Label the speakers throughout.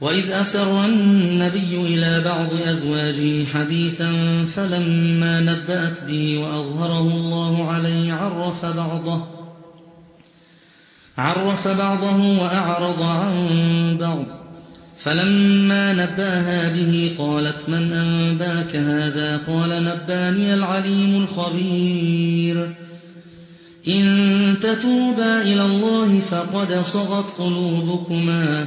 Speaker 1: وإذ أسر النبي إلى بعض أزواجه حديثا فلما نبأت به وأظهره الله عليه عرف بعضه عرف بعضه وأعرض عن بعض فلما نباها به قالت من أنباك هذا قال نباني العليم الخبير إن تتوبا إلى الله فقد صغت قلوبكما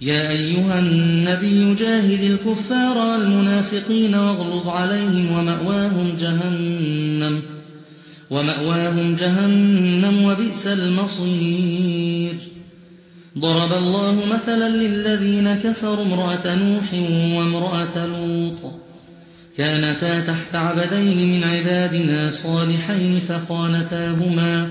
Speaker 1: يا أيها النبي جاهد الكفار والمنافقين واغلظ عليهم ومأواهم جهنم ومأواهم جهنم وبئس المصير. ضرب الله مثلا للذين كفروا امرأة نوح وامرأة لوط. كانتا تحت عبدين من عبادنا صالحين فخانتاهما